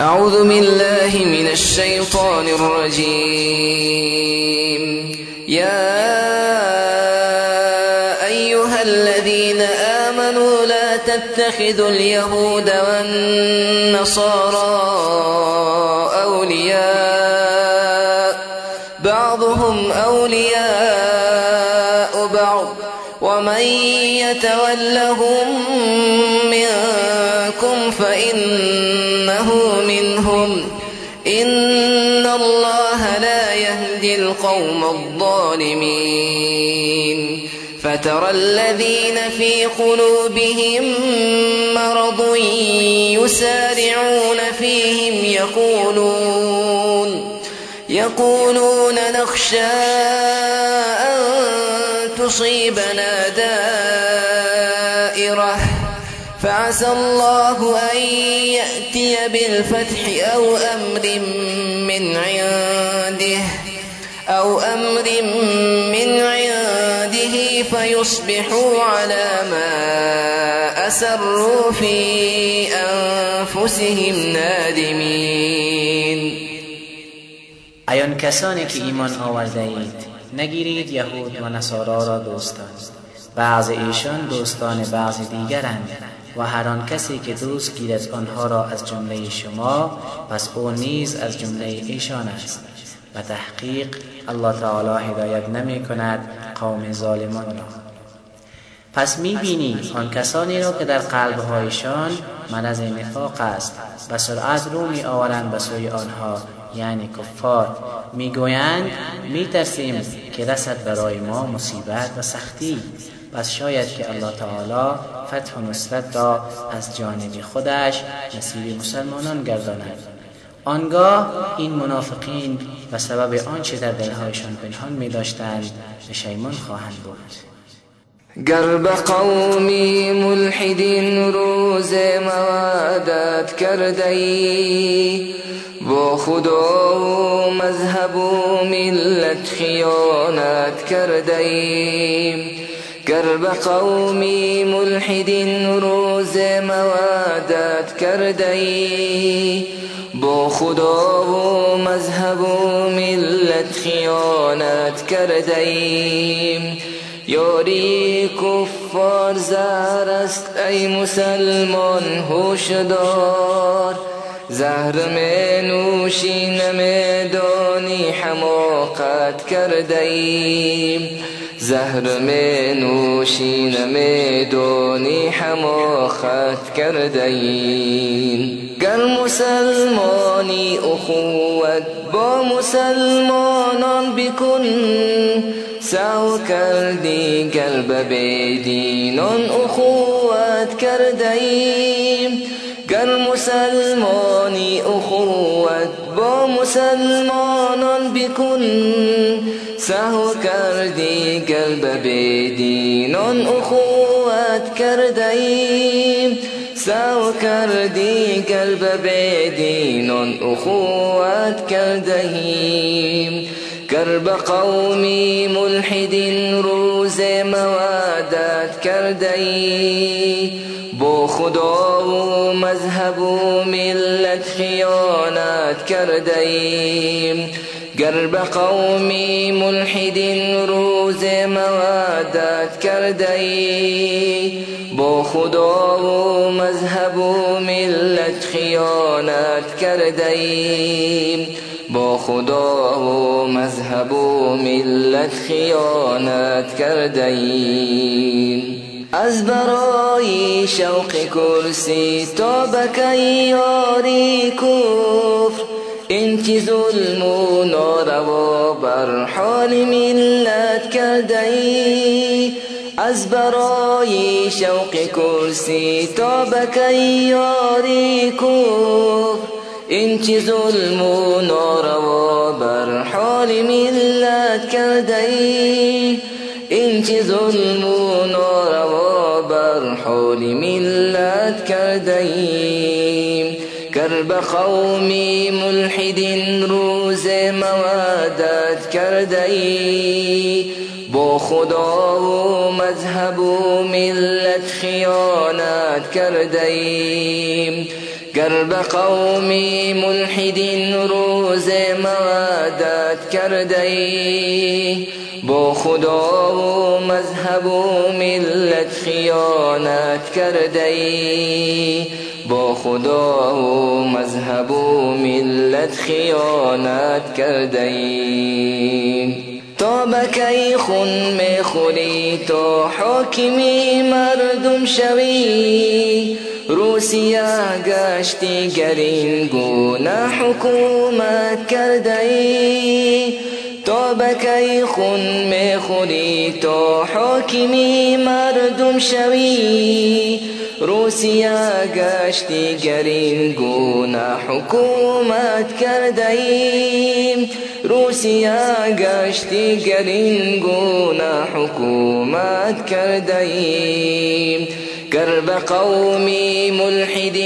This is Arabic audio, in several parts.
أعوذ بالله من الشيطان الرجيم. يا أيها الذين آمنوا لا تتخذوا اليهود والنصارى أولياء. بعضهم أولياء بعض. ومن يتولهم منكم فإنه منهم. إن الله لا يهدي القوم الظالمين. فترى الذين في قلوبهم مرض يسارعون فيهم يقولون يقولون نخشى أن تصيبنا دائرة. فعسى الله أن يأتي بالفتح أو أمر من عنده أو أمر من عنده فيصبحوا على ما أسروا في أنفسهم نادمين. ایان کسانی که ایمان آورده نگیرید یهود و نصارا را دوستان. بعض ایشان دوستان بعض دیگرند و هر آن کسی که دوست گیرد آنها را از جمله شما پس او نیز از جمله ایشان است. و تحقیق الله تعالی هدایت نمی کند قوم ظالمان را. پس می بینی آن کسانی را که در قلبهایشان مرض نفاق است و سرعت رو می آورند به سوی آنها یعنی کفار. می‌گویند میترسیم که رسد برای ما مصیبت و سختی. پس شاید که الله تعالی فتح و نصرت را از جانب خودش نصیب مسلمانان گرداند. آنگاه این منافقین و سبب آنچه در دلهایشان پنهان می داشتند پشیمان خواهند بود گر به قومی ملحدین روز موادت کرده ای با خدا و مذهب و ملت خیانت کرده ایم گر به قومی ملحدین روز موادت کرده ای با خدا و مذهب و ملت خیانت کرده ایم یاری کفار زهر است ای مسلمان هوشدار زهر می نوشی نمیدانی حماقت کرده ایم زهر می نوشی نمیدانی حماقت کرده ایم گر مسلمانی اخوت با مسلمانان بکن سعو کردی قلب بیدینان اخوت کرده ایم گر مسلمانی اخوت با مسلمانان بکن سهو کردی قلب بیدینان اخوت کرده ایم سهو کردی قلب کرده ایم گر به قومی ملحدین روز موادت کرده ای با خدا و مذهب ملت خیانت کرده به قومی ملحدین روز موادت کرده ای با خدا و مذهب ملت خیانت کرده ایم با مذهب ملت خیانت کرده از برای شوق کرسی تا بکی یاری کفر چی ظلم و ناروا بر حال ملت کرده ای از برای شوق کرسی تا بکی یاری کفر این چی ظلم و ناروا بر حال ملت کرده ای این چی ظلم و ناروا بر حال ملت کرده ایم گر به قومی ملحدین روز موادت کرده ای با خدا و مذهب و ملت خیانت کرده ایم گر به ملحد روز موادت کرده ای با خدا و مذهب و ملت خیانت کرده ای با خدا و مذهب و ملت خیانت کرده ای تا بکی خون خوری تا حاکمی مردم شوی. روسیه گشتی گرین گونه حکومت کرده ای تا بکی خون خوری تا حاکمی مردم شوی. روسیه گشتی گرین گونه حکومت کرده ایم روسیه گشتی گرین گونه حکومت کرده ایم گر به قومی ملحد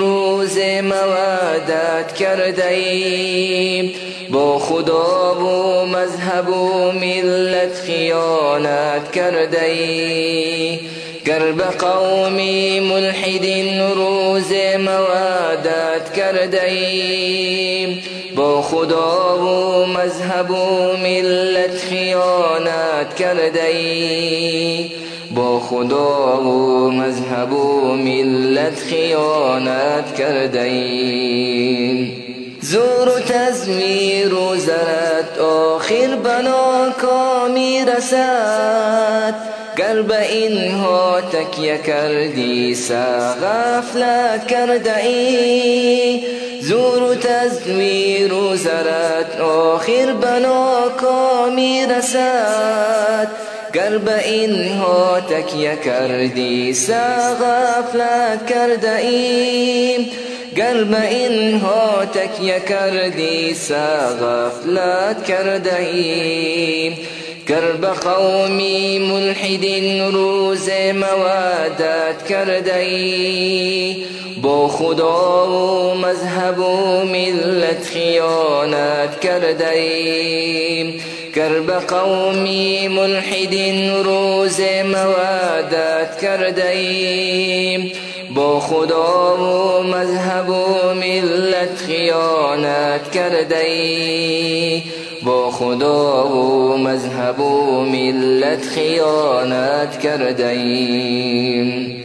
روز موادت کرده ایم با خدا و مذهب ملت خیانت کرده گر به قومی ملحد روز موادت کرده ایم با خدا مذهب ملت خیانت کرده ای با خدا و مذهب و ملت خیانت کرده ای زور و تزمیر و زرت آخر بنا کامی رسد. گر به اینها تکیه کردی سا غفلت کرده ای زور و زرت آخر بنا کامی رسد گر به اینها تکیه کردی سا غفلت کرده ای گر به اینها تکیه کردی سا غفلت کرده ای گر به قومی ملحد روز موادت کرده ای با خدا و مذهب و ملت ای گر به قومی ملحد روز موادت کرده ای با خدا و مذهب و ملت خیانت کرده ای با خدا و مذهب و ملت خیانت کرده ایم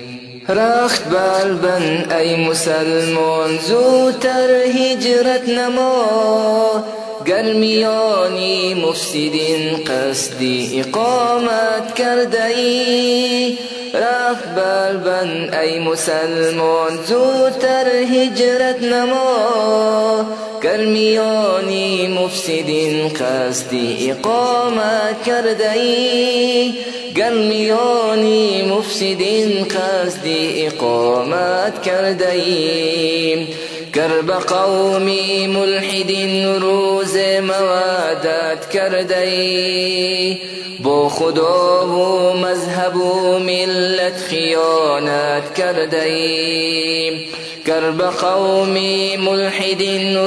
رخت بلبن ای مسلمان زودتر هجرت نما گرمیانی مفسدین قصدی إقامت کرده ای رخت بلبن ای مسلمان زودتر هجرت نما گرمیانی مفسدین قصدی إقامت کرده ای گرمیانی مفسدین قصدی إقامت کرده ای گر به قومی ملحد روز موادت کرده ای با خدا و مذهب و ملت خیانت گر به قومی ملحد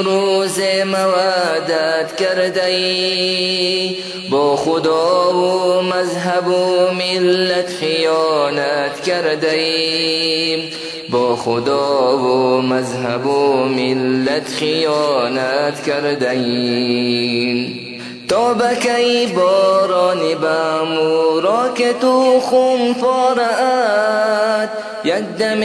روز موادت کرده ای با خدا و مذهب و ملت خیانت کرده ای با خدا و مذهب و ملت خیانت کرده ای تا بکی باران بمورا که تو خون پارد یک دم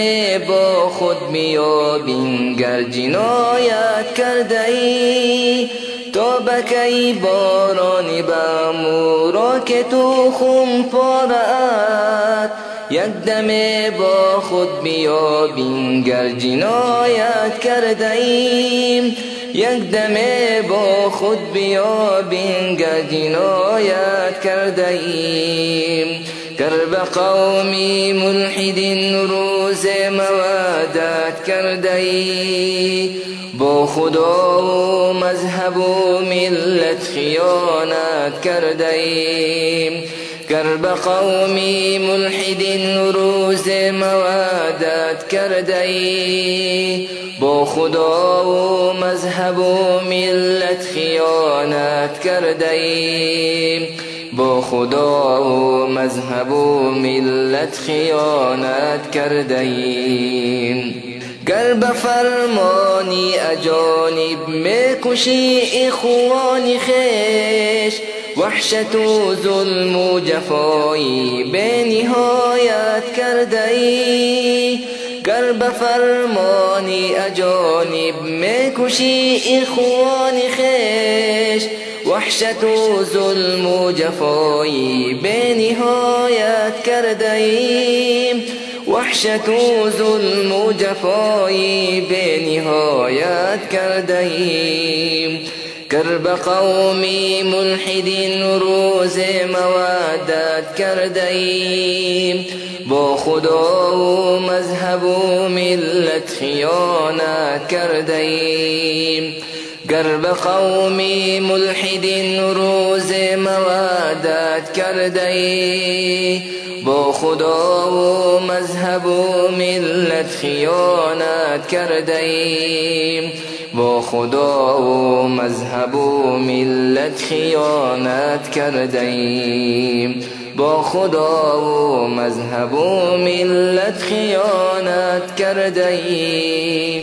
با خود میابین گر جنایت کرده ای تا بکی باران بمورا که تو خون پارد یک دم با خود بیابین گر جنایت کرده ایم یک دمه با خود بیابین گر جنایت کرده ایم گر به قومی ملحد روز موادت کرده ای با خدا و مذهب و ملت خیانت کرده ایم گر به قومی ملحد روز موادت کرده ای با خدا و مذهب و ملت کرده ای با خدا و مذهب و ملت خیانت کرده ایم گر به فرمانی اجانب میکشی اخوانی خیش وحشت و ظلم و جفایی به نهایت کرده ای گر به فرمانی اجانب میکشی اخوانی خیش وحشت و ظلم و جفایی به نهایت کرده ایم ایم گر به قومی ملحد روز موادت کرده ایم با خدا و مذهب و ملت خیانت کرده ایم گر به قومی ملحد روز موادت کرده ای با خدا و مذهب و ملت خیانت کرده ایم با خدا و مذهب و ملت خیانت کرده ایم با خدا و مذهب و ملت خیانت کرده ایم